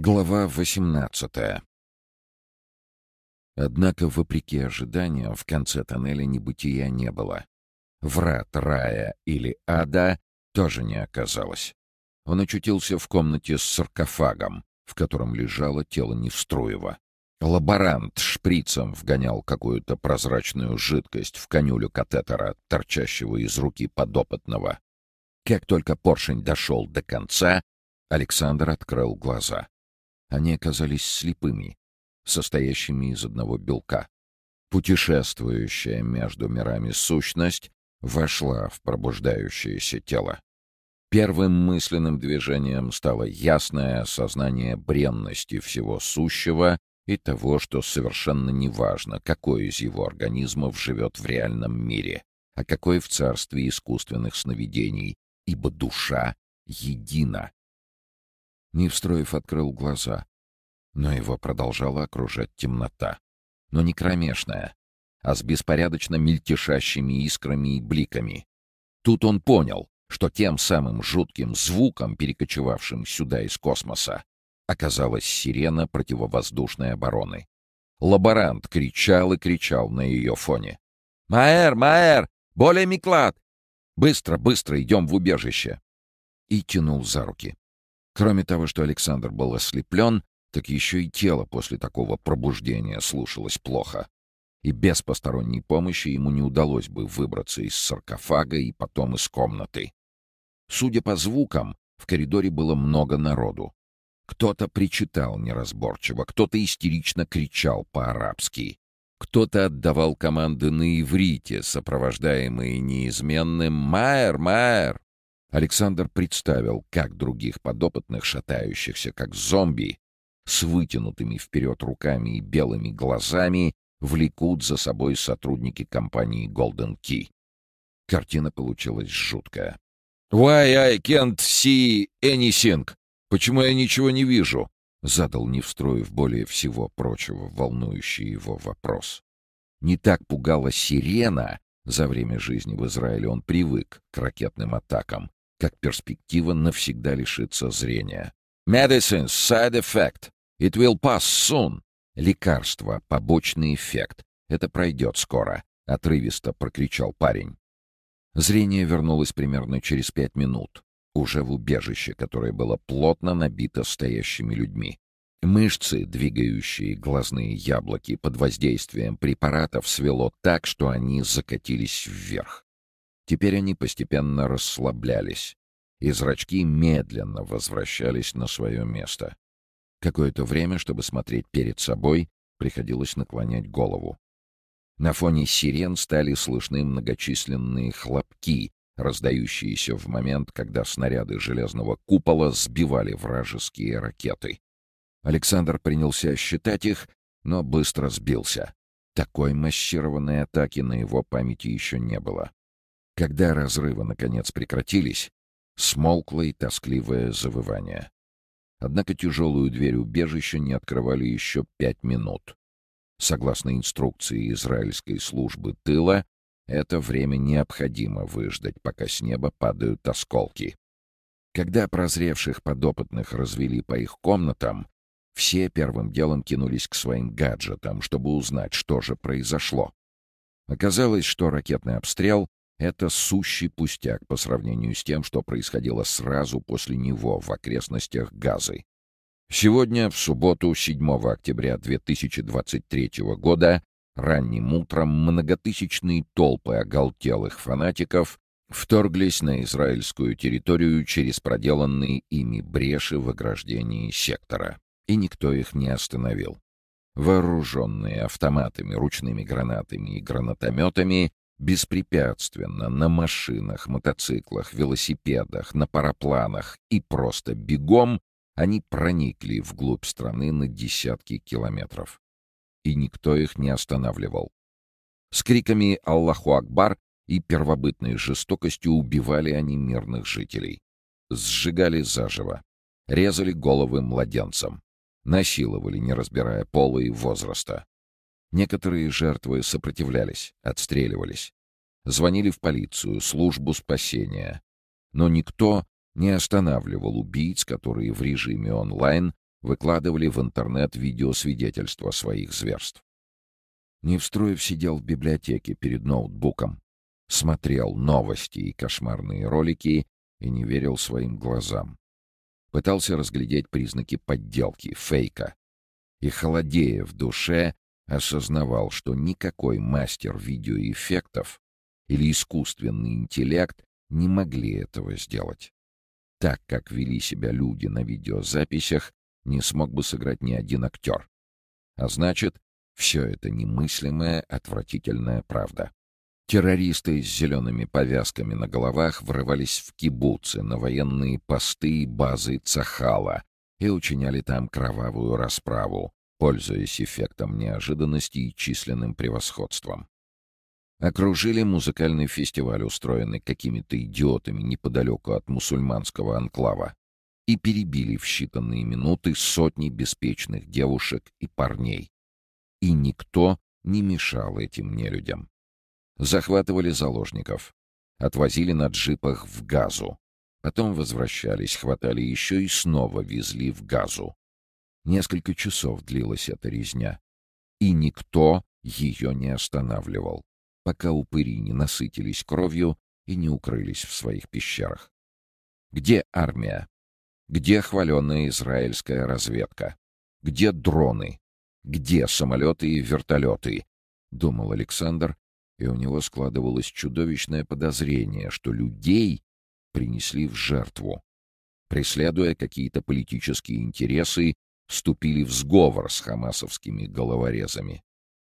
Глава 18 Однако, вопреки ожиданиям, в конце тоннеля небытия не было. Врат рая или ада тоже не оказалось. Он очутился в комнате с саркофагом, в котором лежало тело Невструева. Лаборант шприцем вгонял какую-то прозрачную жидкость в конюлю катетера, торчащего из руки подопытного. Как только поршень дошел до конца, Александр открыл глаза. Они оказались слепыми, состоящими из одного белка. Путешествующая между мирами сущность вошла в пробуждающееся тело. Первым мысленным движением стало ясное осознание бренности всего сущего и того, что совершенно неважно, какой из его организмов живет в реальном мире, а какой в царстве искусственных сновидений, ибо душа едина. Невстроев открыл глаза, но его продолжала окружать темнота. Но не кромешная, а с беспорядочно мельтешащими искрами и бликами. Тут он понял, что тем самым жутким звуком, перекочевавшим сюда из космоса, оказалась сирена противовоздушной обороны. Лаборант кричал и кричал на ее фоне. «Маэр, Маэр! Более Миклад! Быстро, быстро идем в убежище!» И тянул за руки. Кроме того, что Александр был ослеплен, так еще и тело после такого пробуждения слушалось плохо. И без посторонней помощи ему не удалось бы выбраться из саркофага и потом из комнаты. Судя по звукам, в коридоре было много народу. Кто-то причитал неразборчиво, кто-то истерично кричал по-арабски. Кто-то отдавал команды на иврите, сопровождаемые неизменным «Майер! Майер!». Александр представил, как других подопытных, шатающихся как зомби, с вытянутыми вперед руками и белыми глазами, влекут за собой сотрудники компании Golden Key. Картина получилась жуткая. «Why I can't see anything? Почему я ничего не вижу?» — задал Невстроев более всего прочего волнующий его вопрос. Не так пугала сирена, за время жизни в Израиле он привык к ракетным атакам, как перспектива навсегда лишиться зрения. «Medicine, side effect. It will pass soon». «Лекарство, побочный эффект. Это пройдет скоро», — отрывисто прокричал парень. Зрение вернулось примерно через пять минут, уже в убежище, которое было плотно набито стоящими людьми. Мышцы, двигающие глазные яблоки под воздействием препаратов, свело так, что они закатились вверх. Теперь они постепенно расслаблялись, и зрачки медленно возвращались на свое место. Какое-то время, чтобы смотреть перед собой, приходилось наклонять голову. На фоне сирен стали слышны многочисленные хлопки, раздающиеся в момент, когда снаряды железного купола сбивали вражеские ракеты. Александр принялся считать их, но быстро сбился. Такой массированной атаки на его памяти еще не было. Когда разрывы наконец прекратились, смолкло и тоскливое завывание. Однако тяжелую дверь убежища не открывали еще пять минут. Согласно инструкции израильской службы тыла, это время необходимо выждать, пока с неба падают осколки. Когда прозревших подопытных развели по их комнатам, все первым делом кинулись к своим гаджетам, чтобы узнать, что же произошло. Оказалось, что ракетный обстрел это сущий пустяк по сравнению с тем, что происходило сразу после него в окрестностях Газы. Сегодня, в субботу, 7 октября 2023 года, ранним утром многотысячные толпы оголтелых фанатиков вторглись на израильскую территорию через проделанные ими бреши в ограждении сектора, и никто их не остановил. Вооруженные автоматами, ручными гранатами и гранатометами, Беспрепятственно на машинах, мотоциклах, велосипедах, на парапланах и просто бегом они проникли вглубь страны на десятки километров. И никто их не останавливал. С криками «Аллаху Акбар» и первобытной жестокостью убивали они мирных жителей. Сжигали заживо, резали головы младенцам, насиловали, не разбирая пола и возраста. Некоторые жертвы сопротивлялись, отстреливались. Звонили в полицию, службу спасения. Но никто не останавливал убийц, которые в режиме онлайн выкладывали в интернет видеосвидетельства своих зверств. Невстроев сидел в библиотеке перед ноутбуком, смотрел новости и кошмарные ролики и не верил своим глазам. Пытался разглядеть признаки подделки, фейка. И, холодея в душе, осознавал, что никакой мастер видеоэффектов или искусственный интеллект не могли этого сделать. Так, как вели себя люди на видеозаписях, не смог бы сыграть ни один актер. А значит, все это немыслимая, отвратительная правда. Террористы с зелеными повязками на головах врывались в кибуцы, на военные посты и базы Цахала и учиняли там кровавую расправу, пользуясь эффектом неожиданности и численным превосходством. Окружили музыкальный фестиваль, устроенный какими-то идиотами неподалеку от мусульманского анклава, и перебили в считанные минуты сотни беспечных девушек и парней. И никто не мешал этим нелюдям. Захватывали заложников, отвозили на джипах в газу, потом возвращались, хватали еще и снова везли в газу. Несколько часов длилась эта резня, и никто ее не останавливал, пока упыри не насытились кровью и не укрылись в своих пещерах. Где армия? Где хваленная израильская разведка? Где дроны? Где самолеты и вертолеты? Думал Александр, и у него складывалось чудовищное подозрение, что людей принесли в жертву. Преследуя какие-то политические интересы, вступили в сговор с хамасовскими головорезами.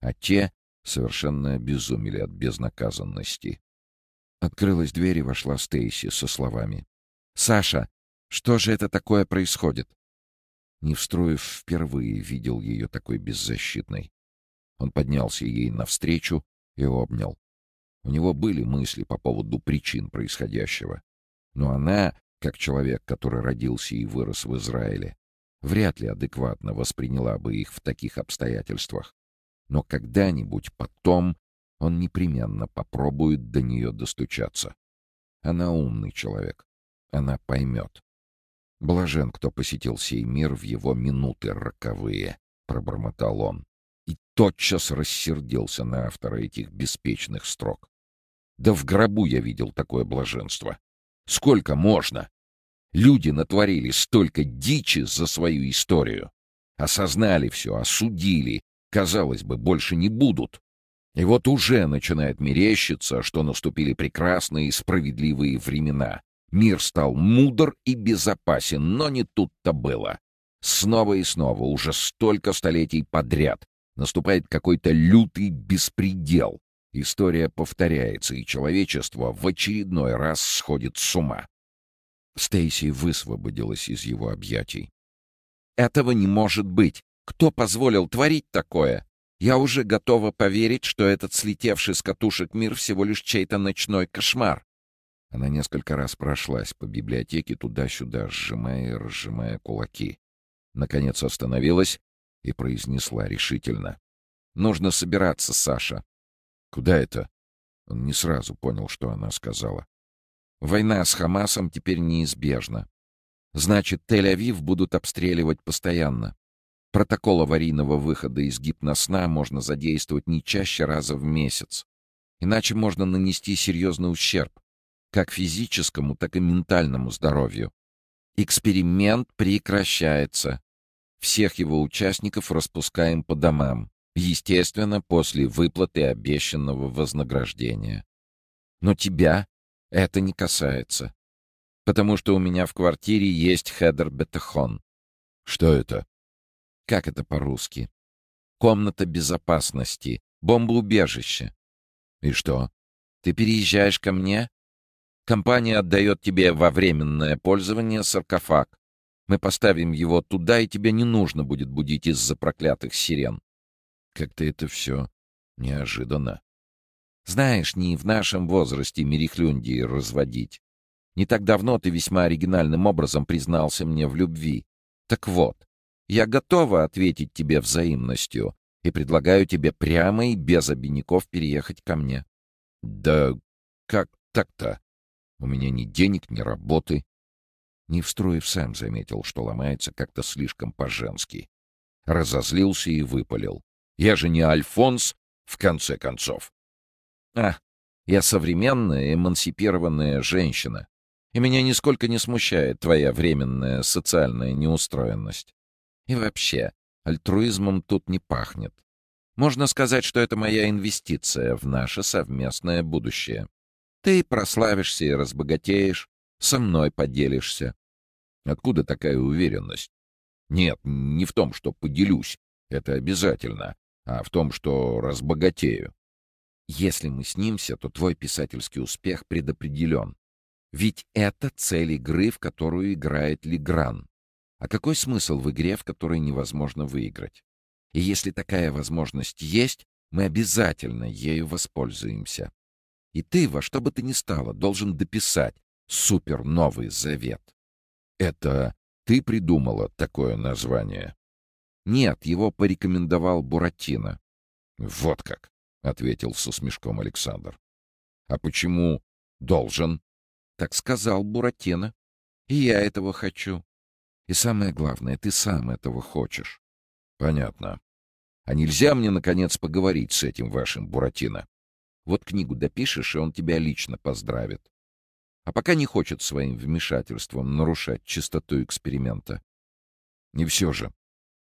А те совершенно обезумели от безнаказанности. Открылась дверь и вошла Стейси со словами. «Саша, что же это такое происходит?» Невстроев впервые видел ее такой беззащитной. Он поднялся ей навстречу и обнял. У него были мысли по поводу причин происходящего. Но она, как человек, который родился и вырос в Израиле, вряд ли адекватно восприняла бы их в таких обстоятельствах. Но когда-нибудь потом он непременно попробует до нее достучаться. Она умный человек. Она поймет. Блажен, кто посетил сей мир в его минуты роковые, — пробормотал он. И тотчас рассердился на автора этих беспечных строк. Да в гробу я видел такое блаженство. Сколько можно? Люди натворили столько дичи за свою историю. Осознали все, осудили. Казалось бы, больше не будут. И вот уже начинает мерещиться, что наступили прекрасные и справедливые времена. Мир стал мудр и безопасен, но не тут-то было. Снова и снова, уже столько столетий подряд, наступает какой-то лютый беспредел. История повторяется, и человечество в очередной раз сходит с ума. Стейси высвободилась из его объятий. «Этого не может быть! Кто позволил творить такое? Я уже готова поверить, что этот слетевший с катушек мир всего лишь чей-то ночной кошмар». Она несколько раз прошлась по библиотеке туда-сюда, сжимая и разжимая кулаки. Наконец остановилась и произнесла решительно. «Нужно собираться, Саша». «Куда это?» Он не сразу понял, что она сказала. Война с Хамасом теперь неизбежна. Значит, Тель-Авив будут обстреливать постоянно. Протокол аварийного выхода из гипносна можно задействовать не чаще раза в месяц. Иначе можно нанести серьезный ущерб как физическому, так и ментальному здоровью. Эксперимент прекращается. Всех его участников распускаем по домам, естественно, после выплаты обещанного вознаграждения. Но тебя это не касается. Потому что у меня в квартире есть хедер бетахон. Что это? Как это по-русски? Комната безопасности, бомбоубежище. И что? Ты переезжаешь ко мне? Компания отдает тебе во временное пользование саркофаг. Мы поставим его туда, и тебе не нужно будет будить из-за проклятых сирен. Как-то это все неожиданно. Знаешь, не в нашем возрасте мерехлюндии разводить. Не так давно ты весьма оригинальным образом признался мне в любви. Так вот, я готова ответить тебе взаимностью и предлагаю тебе прямо и без обиняков переехать ко мне. Да как так-то? У меня ни денег, ни работы. Невстроев сам заметил, что ломается как-то слишком по-женски. Разозлился и выпалил. «Я же не Альфонс, в конце концов!» «А, я современная, эмансипированная женщина, и меня нисколько не смущает твоя временная социальная неустроенность. И вообще, альтруизмом тут не пахнет. Можно сказать, что это моя инвестиция в наше совместное будущее. Ты прославишься и разбогатеешь, со мной поделишься. Откуда такая уверенность? Нет, не в том, что поделюсь, это обязательно, а в том, что разбогатею. Если мы снимся, то твой писательский успех предопределен. Ведь это цель игры, в которую играет Легран. А какой смысл в игре, в которой невозможно выиграть? И если такая возможность есть, мы обязательно ею воспользуемся. И ты, во что бы ты ни стало, должен дописать супер новый завет. Это ты придумала такое название? Нет, его порекомендовал Буратино. Вот как, — ответил со смешком Александр. А почему должен? Так сказал Буратино. И я этого хочу. И самое главное, ты сам этого хочешь. Понятно. А нельзя мне, наконец, поговорить с этим вашим Буратино? Вот книгу допишешь, и он тебя лично поздравит. А пока не хочет своим вмешательством нарушать чистоту эксперимента. И все же,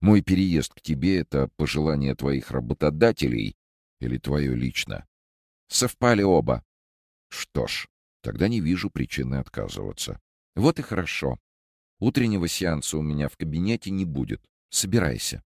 мой переезд к тебе — это пожелание твоих работодателей или твое лично? Совпали оба. Что ж, тогда не вижу причины отказываться. Вот и хорошо. Утреннего сеанса у меня в кабинете не будет. Собирайся.